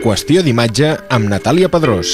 Qüestió d'imatge amb Natàlia Pedrós.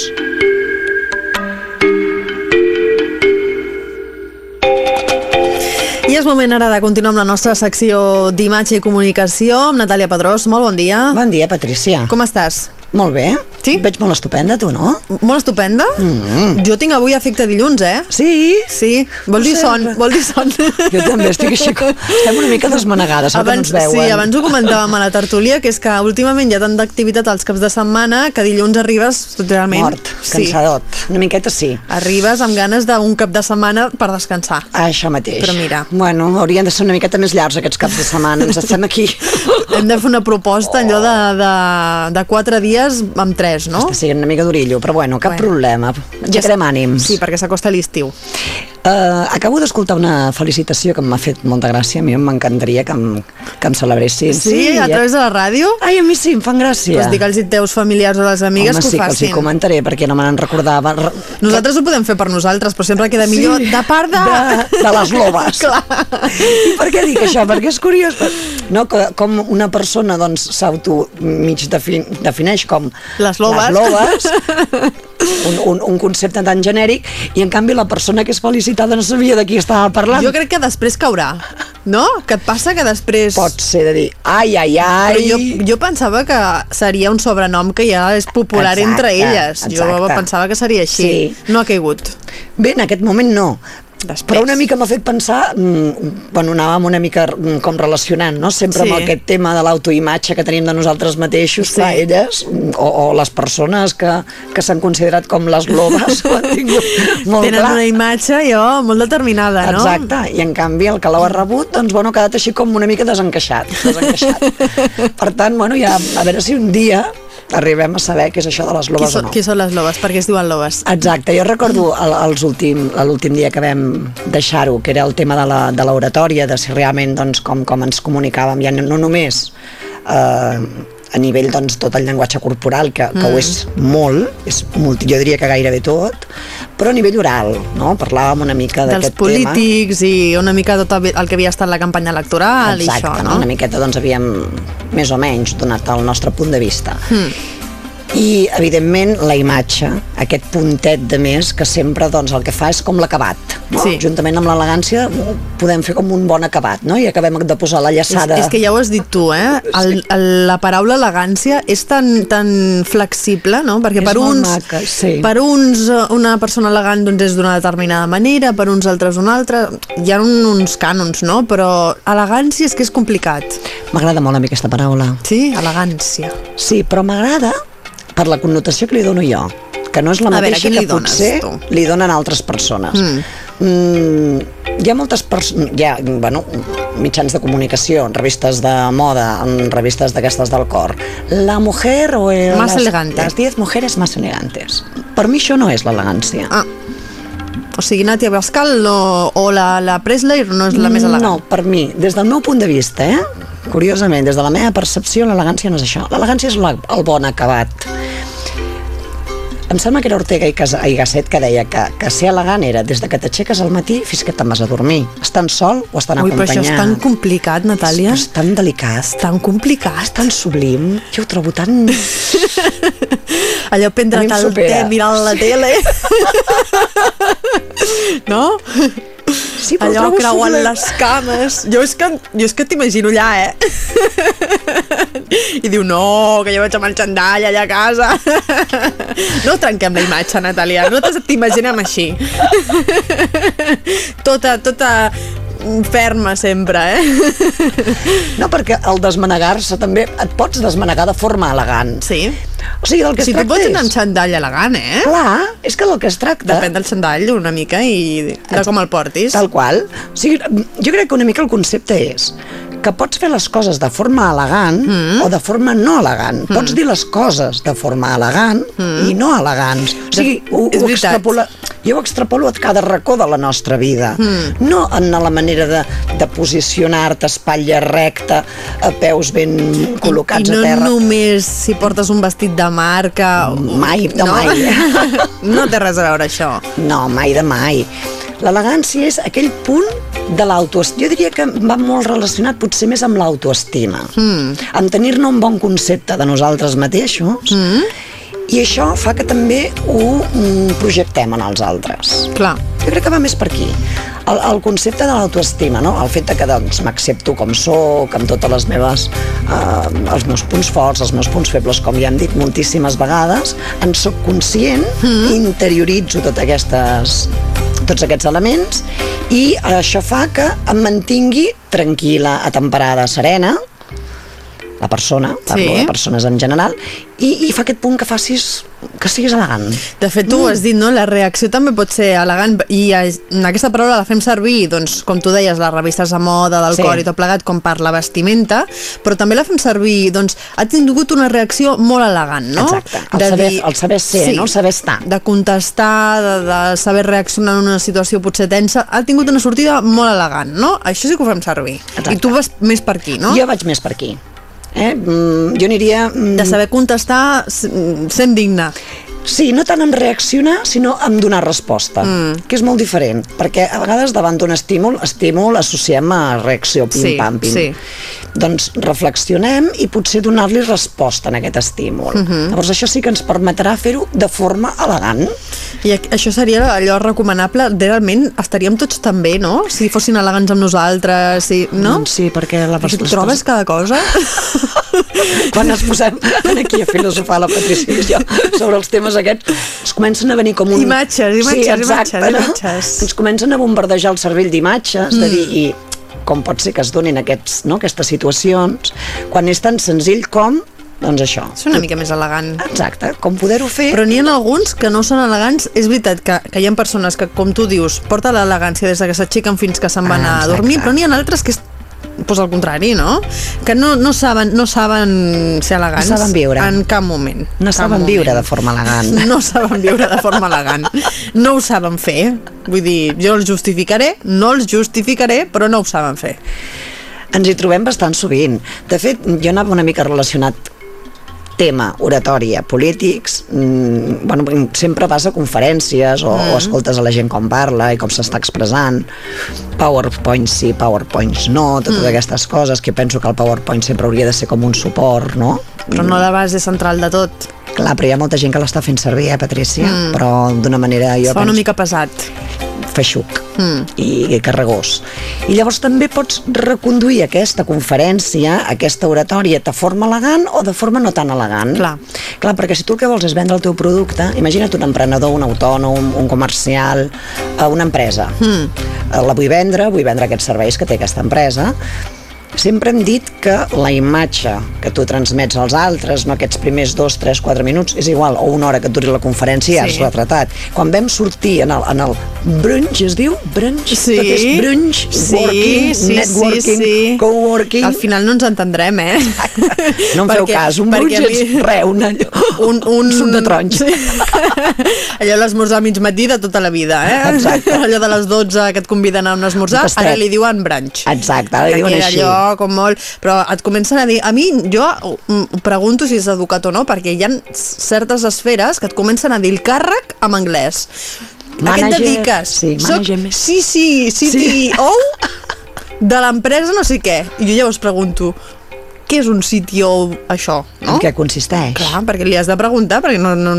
I és moment ara de continuar amb la nostra secció d'imatge i comunicació amb Natàlia Pedrós. Molt bon dia. Bon dia, Patricia. Com estàs? Molt bé. Sí? Veig molt estupenda, tu, no? Molt estupenda? Mm. Jo tinc avui efecte dilluns, eh? Sí? Sí, vol dir son, vol dir son. Jo també estic així, com- estem una mica desmanegades, que no ens veuen. sí, abans ho comentàvem a la tertúlia, que és que últimament hi ha tanta activitat als caps de setmana que dilluns arribes realment... Mort, cansadot. Una miqueta sí. Arribes amb ganes d'un cap de setmana per descansar. Això mateix. Però mira. Bueno, haurien de ser una miqueta més llargs aquests caps de setmana. Ens estem aquí. Hem de fer una proposta allò de, de, de quatre dies amb tres, no? Que siguin una mica d'orillo, però bueno, cap Bueno. problema. Aixecarem ànims. Sí, perquè s'acosta l'estiu. Uh, acabo d'escoltar una felicitació que m'ha fet molta gràcia. A mi m'encantaria que, em, que em celebressin. Sí, a través de la ràdio? Ai, a mi sí, em fan gràcia. Digue'ls als teus familiars o a les amigues Home, que sí ho que els facin. comentaré perquè no me n'en recordava. Re- Nosaltres ho podem fer per nosaltres, però sempre queda millor de part de... de, de les lobes. Clar. I per què dic això? Perquè és curiós. No, que, com una persona doncs, s'auto mig defin, defineix com Les lobes. les lobes un, un, un concepte tan genèric i en canvi la persona que és felicitada no sabia de qui estava parlant. Jo crec que després caurà, no? Que et passa que després... Pot ser de dir, ai, ai, ai... Però jo, jo pensava que seria un sobrenom que ja és popular Exacte, entre elles. Jo exacte. pensava que seria així. Sí. No ha caigut. Bé, en aquest moment no. Després. Però una mica m'ha fet pensar, mm, bueno, anàvem una mica mm, com relacionant, no? Sempre Sí. amb aquest tema de l'autoimatge que tenim de nosaltres mateixos, Sí. clar, elles, mm, o, o les persones que, que s'han considerat com les lobes, ho han tingut molt Tenen clar. una imatge, jo, molt determinada, no? Exacte, i en canvi el que l'ha rebut, doncs, bueno, ha quedat així com una mica desencaixat. desencaixat. per tant, bueno, ja, a veure si un dia arribem a saber què és això de les Qui, lobes so, o no. qui són les lobes? Per què es diuen lobes? Exacte, jo recordo l'últim dia que vam deixar-ho, que era el tema de la, de l'oratòria, de si realment doncs, com, com ens comunicàvem, ja no, no només eh, a nivell doncs, tot el llenguatge corporal, que, que ho és molt, és molt, jo diria que gairebé tot, però a nivell oral, no? parlàvem una mica Dels d'aquest tema. polítics i una mica tot el que havia estat la campanya electoral Exacte, i això, no? no? una miqueta doncs havíem més o menys donat el nostre punt de vista. Hmm. I, evidentment, la imatge, aquest puntet de més que sempre doncs, el que fa és com l'acabat. No? Sí. Juntament amb l'elegància podem fer com un bon acabat, no? I acabem de posar la És, llaçada... és que ja ho has dit tu, eh? El, el, la paraula elegància és tan, tan flexible, no? Perquè És per uns, maca, sí. per uns eh, una persona elegant doncs, és d'una determinada manera, per uns altres una altra. Hi ha un, uns cànons, no? Però elegància és que és complicat. M'agrada molt a mi aquesta paraula. Sí, elegància. Sí, però m'agrada per la connotació que li dono jo, que no és la veure, mateixa li que dones, potser tu? li donen altres persones. Mm. Mm, hi ha moltes persones, hi ha, bueno, mitjans de comunicació, revistes de moda, en revistes d'aquestes del cor. La mujer o el, Más las, elegantes. Las 10 mujeres más elegantes. Per mi això no és l'elegància. Ah. O sigui, Natia Pascal no, o la, la Presley no és la més elegant. No, per mi, des del meu punt de vista, eh? curiosament, des de la meva percepció, l'elegància no és això. L'elegància és la, el bon acabat. Em sembla que era Ortega i, Casa, i Gasset que deia que, que ser elegant era des de que t'aixeques al matí fins que te'n vas a dormir. Estan sol o estan Ui, però acompanyat. això és tan complicat, Natàlia. És tan delicat, És tan complicat. tan sublim. Jo ho trobo tan... Allò el supera. té mirant la tele. no? Sí, però Allò creuant sublim. les cames. Jo és que, jo és que t'imagino allà, eh? I diu, no, que jo vaig amb el xandall allà a casa. No trenquem la imatge, Natàlia. No t'imaginem així. Tota, tota ferma sempre, eh? No, perquè el desmanegar-se també... Et pots desmanegar de forma elegant. Sí. O sigui, del que Si es tu pots tracta anar amb xandall elegant, eh? Clar, és que del que es tracta... Depèn del xandall una mica i de com el portis. Tal qual. O sigui, jo crec que una mica el concepte és que pots fer les coses de forma elegant mm. o de forma no elegant. Mm. Pots dir les coses de forma elegant mm. i no elegants. O sigui, ho, ho extrapola, jo ho extrapolo a cada racó de la nostra vida. Mm. No en la manera de, de posicionar-te espatlla recta, a peus ben col·locats I no a terra. només si portes un vestit de marca... Mai, de no? mai. no té res a veure això. No, mai de mai. L'elegància és aquell punt de l'autoestima. Jo diria que va molt relacionat potser més amb l'autoestima. Mm. Amb tenir-ne un bon concepte de nosaltres mateixos mm. i això fa que també ho mm, projectem en els altres. Clar. Jo crec que va més per aquí. El, el concepte de l'autoestima, no? el fet de que doncs, m'accepto com sóc, amb totes les meves, eh, els meus punts forts, els meus punts febles, com ja hem dit moltíssimes vegades, en sóc conscient, mm. interioritzo totes aquestes, tots aquests elements i això fa que em mantingui tranquil·la, atemperada, serena, la persona, parlo Sí. de persones en general, i, i fa aquest punt que facis que siguis elegant. De fet, tu mm. has dit, no? La reacció també pot ser elegant i aquesta paraula la fem servir, doncs, com tu deies, les revistes de moda, del Sí. cor i tot plegat, com per la vestimenta, però també la fem servir, doncs, ha tingut una reacció molt elegant, no? Exacte. El saber- el saber ser, no? El saber estar. De contestar, de, de saber reaccionar en una situació potser tensa, ha tingut una sortida molt elegant, no? Això sí que ho fem servir. Exacte. I tu vas més per aquí, no? Jo vaig més per aquí. Eh? Mm, jo aniria... mm, De saber contestar s- sent digne. Sí, no tant en reaccionar, sinó en donar resposta, mm. que és molt diferent, perquè a vegades davant d'un estímul, estímul associem a reacció, pim-pam, pim. sí. Doncs reflexionem i potser donar-li resposta en aquest estímul. Mm -hmm. Llavors això sí que ens permetrà fer-ho de forma elegant. I això seria allò recomanable, realment estaríem tots també, no? Si fossin elegants amb nosaltres, si, no? Doncs sí, perquè la Perquè tu trobes cada cosa? quan ens posem aquí a filosofar la Patricia i jo sobre els temes aquests, ens comencen a venir com un... Imatges, imatges, sí, exacte, imatges, no? imatges. Ens comencen a bombardejar el cervell d'imatges, mm. de dir, i com pot ser que es donin aquests, no, aquestes situacions, quan és tan senzill com, doncs això. És una mica més elegant. Exacte, com poder-ho fer... Però n'hi ha alguns que no són elegants. És veritat que, que hi ha persones que, com tu dius, porta l'elegància des de que s'aixequen fins que se'n van Ah, a dormir, però n'hi ha altres que és pues al contrari, no? Que no, no, saben, no saben ser elegants No saben viure. en cap moment. No Cap saben moment. viure de forma elegant. No saben viure de forma elegant. No ho saben fer. Vull dir, jo els justificaré, no els justificaré, però no ho saben fer. Ens hi trobem bastant sovint. De fet, jo anava una mica relacionat tema, oratòria, polítics, mm, bueno, sempre vas a conferències o, mm. o escoltes a la gent com parla i com s'està expressant, PowerPoint sí, PowerPoints no, totes mm. aquestes coses que penso que el PowerPoint sempre hauria de ser com un suport, no? Però no la base central de tot. Clar, però hi ha molta gent que l'està fent servir, eh, Patrícia? Mm. Però d'una manera, jo Es fa una penso, mica pesat. feixuc mm. i, carregós. I llavors també pots reconduir aquesta conferència, aquesta oratòria, de forma elegant o de forma no tan elegant. Clar. Clar, perquè si tu el que vols és vendre el teu producte, imagina't un emprenedor, un autònom, un comercial, a una empresa. Mm. La vull vendre, vull vendre aquests serveis que té aquesta empresa, Sempre hem dit que la imatge que tu transmets als altres, no aquests primers dos, tres, quatre minuts, és igual, o una hora que et duri la conferència Sí. has retratat. Quan vam sortir en el, en el brunch, es diu? Brunch? Sí. Tot és brunch, Sí, working, sí, networking, sí, sí. coworking. Al final no ens entendrem, eh? No em feu cas, un brunch perquè és re, una, un, un... suc de taronja. Sí. Allò l'esmorzar a mig matí de tota la vida, eh? Exacte. Allò de les 12 que et conviden a un esmorzar, Un ara li diuen brunch. Exacte, ara li diuen així. allò com molt... Però et comencen a dir... A mi, jo mm, pregunto si és educat o no, perquè hi ha certes esferes que et comencen a dir el càrrec en anglès. a què et Manager, dediques? sí, Soc manager. Sí, sí, sí, sí. CTO de l'empresa no sé què. I jo llavors pregunto, què és un CTO això? No? En què consisteix? Clar, perquè li has de preguntar, perquè no, no,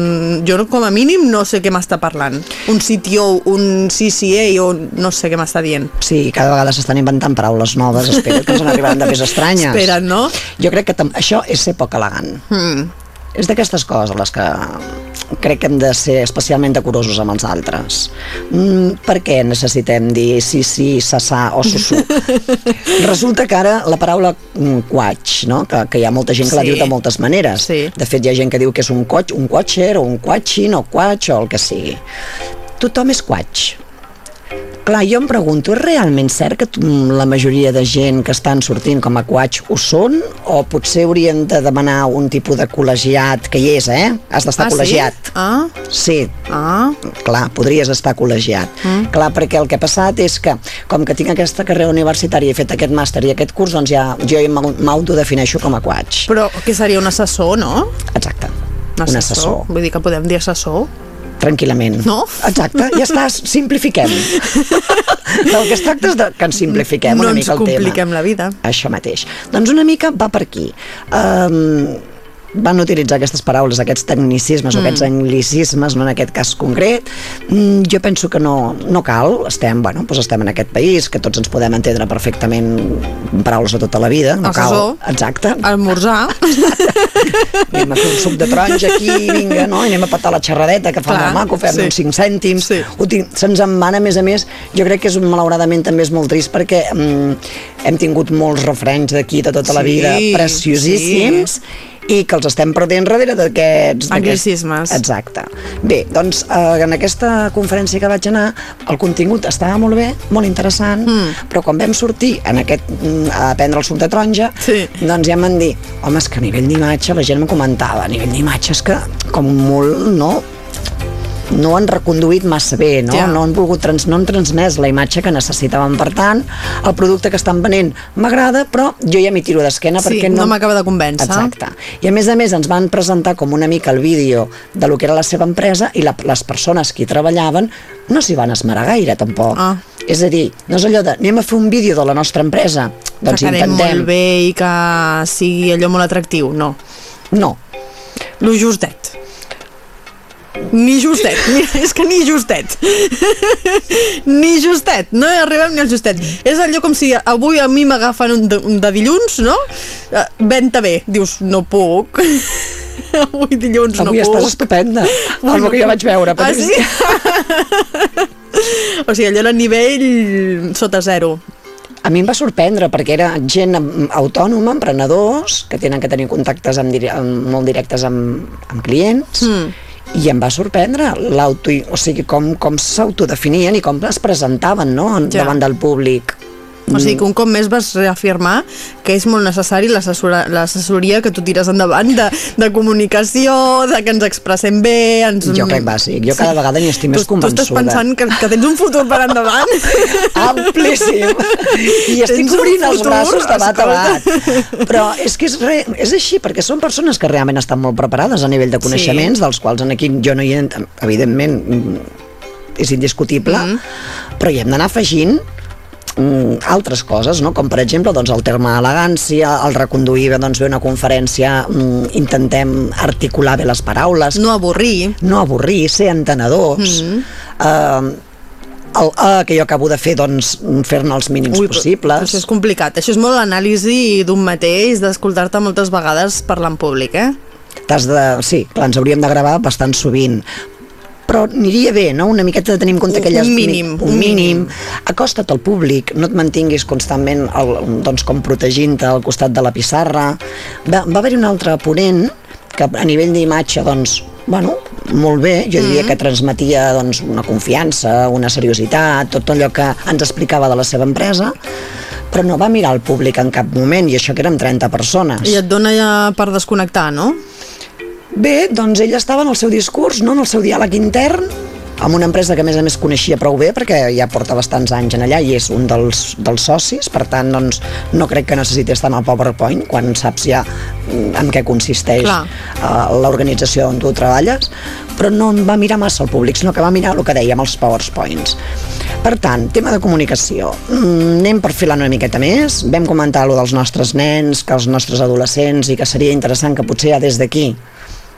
jo com a mínim no sé què m'està parlant. Un CTO, un CCA o no sé què m'està dient. Sí, cada vegada s'estan inventant paraules noves, espero que ens n'arribaran de més estranyes. Espera't, no? Jo crec que això és ser poc elegant. Mm. És d'aquestes coses les que crec que hem de ser especialment decorosos amb els altres. Mm, per què necessitem dir sí, sí, sassà o susú? Resulta que ara la paraula mm, quatx, no? que, que hi ha molta gent que la Sí. diu de moltes maneres. Sí. De fet, hi ha gent que diu que és un coach, un quatxer o un quatxin o quatx o el que sigui. Tothom és quatx. Clar, jo em pregunto, és realment cert que la majoria de gent que estan sortint com a quatx ho són? O potser haurien de demanar un tipus de col·legiat, que hi és, eh? Has d'estar Ah, sí? col·legiat. Ah, Sí, ah. clar, podries estar col·legiat. Mm. Clar, perquè el que ha passat és que, com que tinc aquesta carrera universitària i he fet aquest màster i aquest curs, doncs ja jo m'autodefineixo com a quatx. Però què seria un assessor, no? Exacte, Un un assessor. Vull dir que podem dir assessor. Tranquil·lament. No? Exacte, ja està, simplifiquem. Del que es tracta és de que ens simplifiquem no una ens mica el tema. compliquem la vida. Això mateix. Doncs una mica va per aquí. Um, van utilitzar aquestes paraules, aquests tecnicismes mm. o aquests anglicismes, no en aquest cas concret. Mm, jo penso que no, no cal, estem, bueno, doncs estem en aquest país, que tots ens podem entendre perfectament paraules de tota la vida. No El cal, exacte. Esmorzar. anem a fer un suc de taronja aquí, vinga, no? I anem a patar la xerradeta, que fa Clar, molt maco, fem sí. uns 5 cèntims. Sí. Se'ns en van, a més a més, jo crec que és malauradament també és molt trist perquè mm, hem tingut molts referents d'aquí de tota la Sí, vida preciosíssims i que els estem perdent darrere d'aquests... Anglicismes. Exacte. Bé, doncs eh, en aquesta conferència que vaig anar el contingut estava molt bé, molt interessant, mm. però quan vam sortir en aquest, mm, a prendre el suc de taronja, Sí. doncs ja em van dir, home, és que a nivell d'imatge, la gent me comentava, a nivell d'imatge és que com molt, no, no han reconduït massa bé, no? Ja. No han volgut trans, no han transmès la imatge que necessitaven. Per tant, el producte que estan venent m'agrada, però jo ja m'hi tiro d'esquena Sí, perquè no m'acaba de convèncer. Exacte. I a més a més ens van presentar com una mica el vídeo de lo que era la seva empresa i la, les persones que hi treballaven no s'hi van esmerar gaire, tampoc. Ah. És a dir, no és allò de anem a fer un vídeo de la nostra empresa, doncs que intentem. molt bé i que sigui allò molt atractiu, no. No, Lo justet. Ni justet, ni, és que ni justet. ni justet, no arribem ni al justet. És allò com si avui a mi m'agafen un, de, un de dilluns, no? Eh, Venta bé, dius, no puc. avui dilluns avui no estàs puc. estupenda, el que jo vaig veure. Ah, sí? o sigui, allò era nivell sota zero. A mi em va sorprendre perquè era gent autònoma, emprenedors, que tenen que tenir contactes amb, amb, molt directes amb, amb clients, mm. I em va sorprendre l'auto, o sigui, com, com s'autodefinien i com es presentaven no? En- Ja. davant del públic. O sigui que un cop més vas reafirmar que és molt necessari l'assessoria que tu tires endavant de, de comunicació, de que ens expressem bé... Ens... Jo crec sí. Jo cada vegada n'hi estic més tu, Tu estàs convençuda. pensant que, que tens un futur per endavant? amplíssim i estic Tens obrint els braços de bat a bat però és que és, re, és així perquè són persones que realment estan molt preparades a nivell de coneixements, dels quals en aquí jo no hi he, evidentment mm, és indiscutible Mm. però hi hem d'anar afegint mm, altres coses, no? com per exemple doncs, el terme elegància, el reconduir bé, doncs, bé una conferència, mm, intentem articular bé les paraules, No avorrir. no avorrir, ser entenedors, mm -hmm. eh, el A que jo acabo de fer, doncs, fer-ne els mínims Ui, possibles. Això és complicat. Això és molt l'anàlisi d'un mateix, d'escoltar-te moltes vegades parlar en públic, eh? T'has de... Sí, clar, ens hauríem de gravar bastant sovint però aniria bé, no? Una miqueta de tenir en compte Un- aquelles... un mínim, Un, un mínim. mínim. Acosta't al públic, no et mantinguis constantment el, doncs, com protegint-te al costat de la pissarra. Va, va haver-hi un altre ponent que a nivell d'imatge, doncs, bueno, molt bé, jo diria Mm. que transmetia doncs, una confiança, una seriositat, tot allò que ens explicava de la seva empresa, però no va mirar el públic en cap moment, i això que érem 30 persones. I et dona ja per desconnectar, no? Bé, doncs ell estava en el seu discurs, no en el seu diàleg intern, amb una empresa que a més a més coneixia prou bé perquè ja porta bastants anys en allà i és un dels, dels socis, per tant doncs, no crec que necessiti estar en el PowerPoint quan saps ja mm, en què consisteix uh, l'organització on tu treballes, però no en va mirar massa el públic, sinó que va mirar el que dèiem, els PowerPoints. Per tant, tema de comunicació, mm, anem perfilant una miqueta més, vam comentar lo dels nostres nens, que els nostres adolescents i que seria interessant que potser ja des d'aquí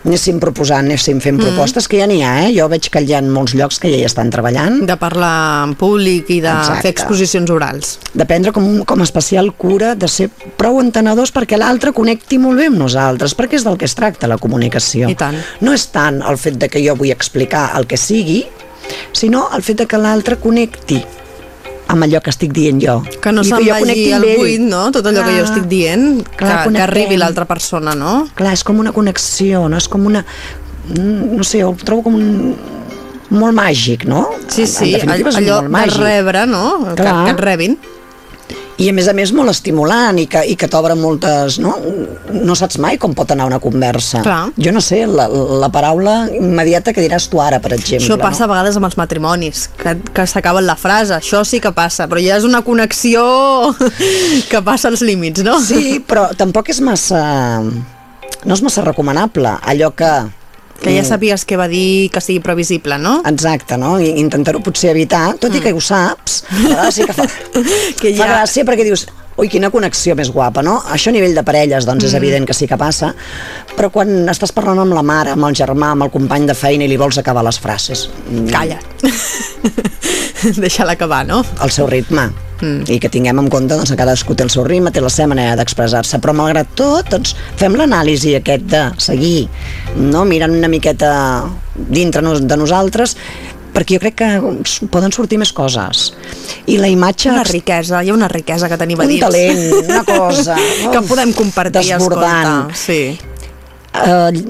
anéssim proposant, anéssim fent Mm. propostes, que ja n'hi ha, eh? Jo veig que hi ha molts llocs que ja hi estan treballant, De parlar en públic i de Exacte. fer exposicions orals. de prendre com, com a especial cura de ser prou entenedors perquè l'altre connecti molt bé amb nosaltres, perquè és del que es tracta la comunicació. I tant. No és tant el fet de que jo vull explicar el que sigui, sinó el fet de que l'altre connecti amb allò que estic dient jo. Que no se'n vagi al buit, no? Tot allò que jo Clar, estic dient, que, clar, que connectem. arribi l'altra persona, no? Clar, és com una connexió, no? És com una... No sé, ho trobo com un... molt màgic, no? Sí, sí, en és allò de rebre, no? Que, Clar. que et rebin. I a més a més molt estimulant i que, i que t'obre moltes... No? no saps mai com pot anar una conversa. Clar. Jo no sé, la, la paraula immediata que diràs tu ara, per exemple. Això passa a no? vegades amb els matrimonis, que, que s'acaben la frase, això sí que passa, però ja és una connexió que passa els límits, no? Sí, però tampoc és massa... No és massa recomanable allò que Que ja sapies què va dir, que sigui previsible, no? Exacte, no? I intentar-ho potser evitar, tot i que ho saps, a vegades sí que fa, Que fa ja- gràcia perquè dius ui, quina connexió més guapa, no? Això a nivell de parelles, doncs és evident que sí que passa, però quan estàs parlant amb la mare, amb el germà, amb el company de feina i li vols acabar les frases, mm, Calla. Deixa-la acabar, no? al seu ritme, mm. i que tinguem en compte doncs, que cadascú té el seu ritme, té la seva manera d'expressar-se, però malgrat tot, doncs, fem l'anàlisi aquest de seguir, no? mirant una miqueta dintre de nosaltres, perquè jo crec que poden sortir més coses. I la imatge... Una riquesa, hi ha una riquesa que tenim a un dins. talent, una cosa... que podem compartir i escoltar. Sí. Eh,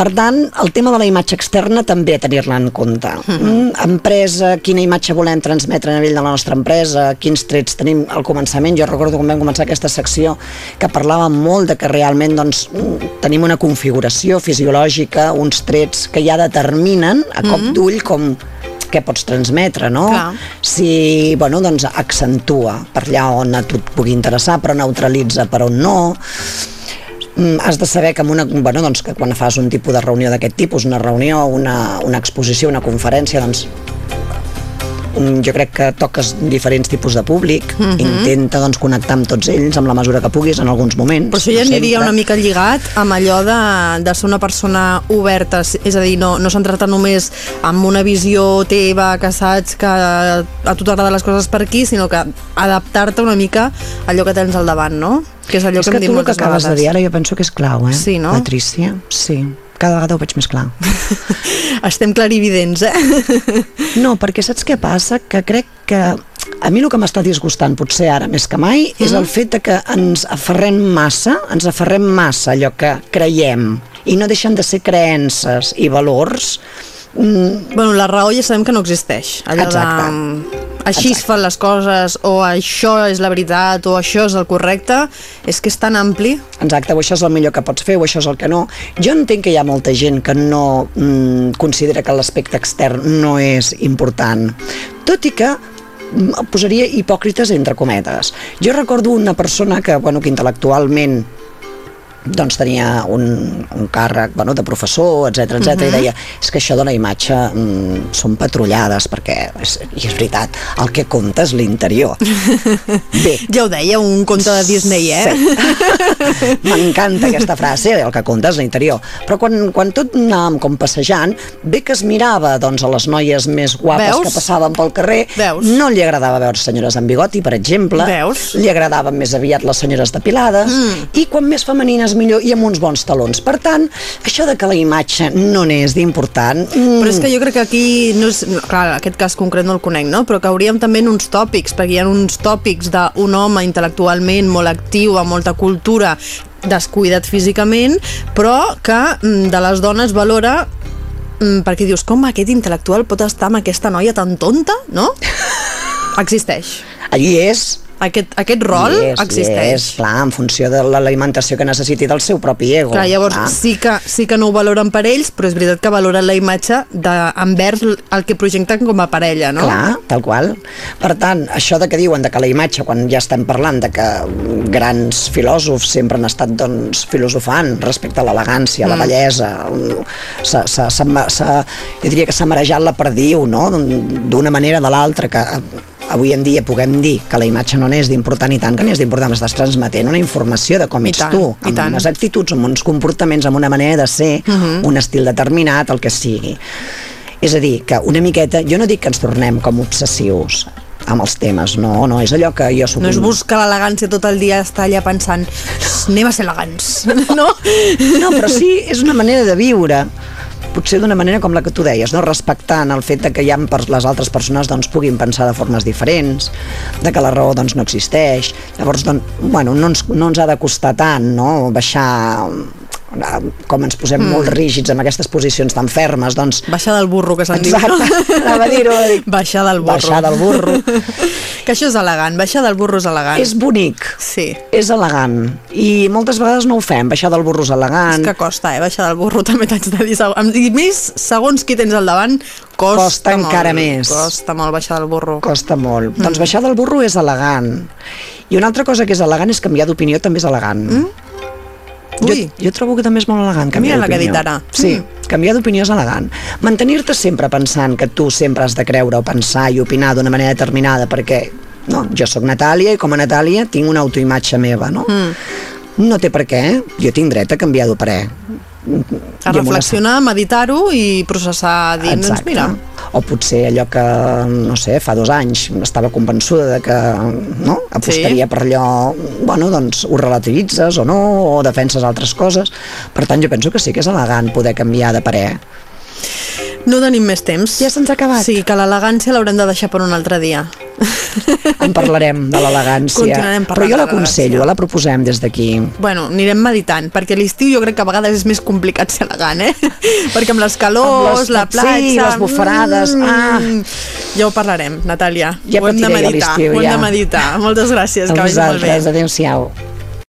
per tant, el tema de la imatge externa també tenir-la en compte. Mm, empresa, quina imatge volem transmetre a nivell de la nostra empresa, quins trets tenim al començament. Jo recordo quan vam començar aquesta secció que parlàvem molt de que realment doncs, mm, tenim una configuració fisiològica, uns trets que ja determinen a cop d'ull com què pots transmetre, no? Clar. Si, bueno, doncs accentua per allà on a tu et pugui interessar, però neutralitza per on no Mm, has de saber que, una, bueno, doncs, que quan fas un tipus de reunió d'aquest tipus, una reunió, una, una exposició, una conferència, doncs mm, jo crec que toques diferents tipus de públic, Mhm. intenta doncs, connectar amb tots ells amb la mesura que puguis en alguns moments. Però això ja no aniria sempre. una mica lligat amb allò de, de ser una persona oberta, és a dir, no, no centrar-te només amb una visió teva, que saps que a tu t'agraden les coses per aquí, sinó que adaptar-te una mica a allò que tens al davant, no? Que és allò És que, que hem dit tu el que acabes de vegades. dir ara jo penso que és clau, eh? Sí, no? Patrícia, sí. Cada vegada ho veig més clar. Estem clarividents, eh? No, perquè saps què passa? Que crec que a mi el que m'està disgustant potser ara més que mai és el fet de que ens aferrem massa, ens aferrem massa allò que creiem i no deixen de ser creences i valors mm, Bueno, la raó ja sabem que no existeix. Allò Exacte. de... Així es fan les coses, o això és la veritat, o això és el correcte, és que és tan ampli. Exacte, o això és el millor que pots fer, o això és el que no. Jo entenc que hi ha molta gent que no mm, considera que l'aspecte extern no és important, tot i que mm, posaria hipòcrites entre cometes. Jo recordo una persona que, bueno, que intel·lectualment doncs tenia un, un càrrec bueno, de professor, etc etc uh -huh. i deia, és que això de la imatge mm, són patrullades, perquè és, i és veritat, el que compta és l'interior bé, Ja ho deia un conte de Disney, eh? Sí. M'encanta aquesta frase, el que compta és l'interior. Però quan, quan tot anàvem com passejant, bé que es mirava doncs, a les noies més guapes Veus? que passaven pel carrer, Veus? no li agradava veure senyores amb bigoti, per exemple, Veus? li agradaven més aviat les senyores depilades, mm. i quan més femenines millor, i amb uns bons talons. Per tant, això de que la imatge no n'és d'important... Mm, Però és que jo crec que aquí, no és, clar, aquest cas concret no el conec, no? però cauríem també en uns tòpics, perquè hi ha uns tòpics d'un home intel·lectualment molt actiu, amb molta cultura, descuidat físicament, però que mm, de les dones valora mm, perquè dius, com aquest intel·lectual pot estar amb aquesta noia tan tonta, no? Existeix. allí és Aquest, aquest rol hi existeix. És, clar, en funció de l'alimentació que necessiti del seu propi ego. Clar, llavors clar. sí que, sí que no ho valoren per ells, però és veritat que valoren la imatge de, envers el que projecten com a parella, no? Clar, tal qual. Per tant, això de que diuen de que la imatge, quan ja estem parlant de que grans filòsofs sempre han estat doncs, filosofant respecte a l'elegància, mm. la bellesa, s'ha- s'ha- s'ha- jo diria que s'ha marejat la perdiu, no?, d'una manera o de l'altra, que avui en dia puguem dir que la imatge no n'és d'important i tant que n'és d'important, estàs transmetent una informació de com I ets tant, tu, amb tant. unes actituds, amb uns comportaments, amb una manera de ser, uh -huh. un estil determinat, el que sigui. És a dir, que una miqueta, jo no dic que ens tornem com obsessius amb els temes, no, no, és allò que jo soc... No és un- buscar l'elegància tot el dia, estar allà pensant anem a ser elegants, no? No, però sí, és una manera de viure potser d'una manera com la que tu deies, no? respectant el fet de que ja per les altres persones doncs, puguin pensar de formes diferents, de que la raó doncs, no existeix. Llavors, doncs, bueno, no, ens, no ens ha de costar tant no? baixar com ens posem mm. molt rígids amb aquestes posicions tan fermes, doncs Baixar del burro, que se'n diu? Exacte, anava a dir-ho. Baixar del burro. Baixar del burro. Que això és elegant, baixar del burro és elegant. és bonic, Sí. és elegant i moltes vegades no ho fem, baixar del burro és elegant És que costa, eh, baixar del burro, també t'haig de dir. I més, segons qui tens al davant, costa, Costa molt, encara més. Costa molt baixar del burro. costa molt. Mm. Doncs baixar del burro és elegant. I una altra cosa que és elegant és canviar d'opinió, també és elegant. Mm? Jo, jo trobo que també és molt elegant Mira canviar la que ha dit ara. Sí. Mm. canviar d'opinió és elegant. Mantenir-te sempre pensant que tu sempre has de creure o pensar i opinar d'una manera determinada perquè no, jo sóc Natàlia i com a Natàlia tinc una autoimatge meva, no? Mm. No té per què, jo tinc dret a canviar d'oparer. A una- reflexionar, meditar-ho i processar dins, doncs mira, O potser allò que, no sé, fa dos anys estava convençuda de que no, apostaria Sí. per allò, bueno, doncs ho relativitzes o no, o defenses altres coses. Per tant, jo penso que sí que és elegant poder canviar de parer. No tenim més temps. Ja se'ns ha acabat. Sí, que l'elegància l'haurem de deixar per un altre dia. En parlarem de l'elegància. Però jo l'aconsello, la proposem des d'aquí. Bueno, anirem meditant, perquè a l'estiu jo crec que a vegades és més complicat ser elegant, eh? perquè amb les calors, Amb les- la platja... sí, les bufarades, ah. Ja ho parlarem, Natàlia. Ja ho hem de meditar, ho hem ja. de meditar. Moltes gràcies, A que vagi molt bé. vosaltres, adéu-siau.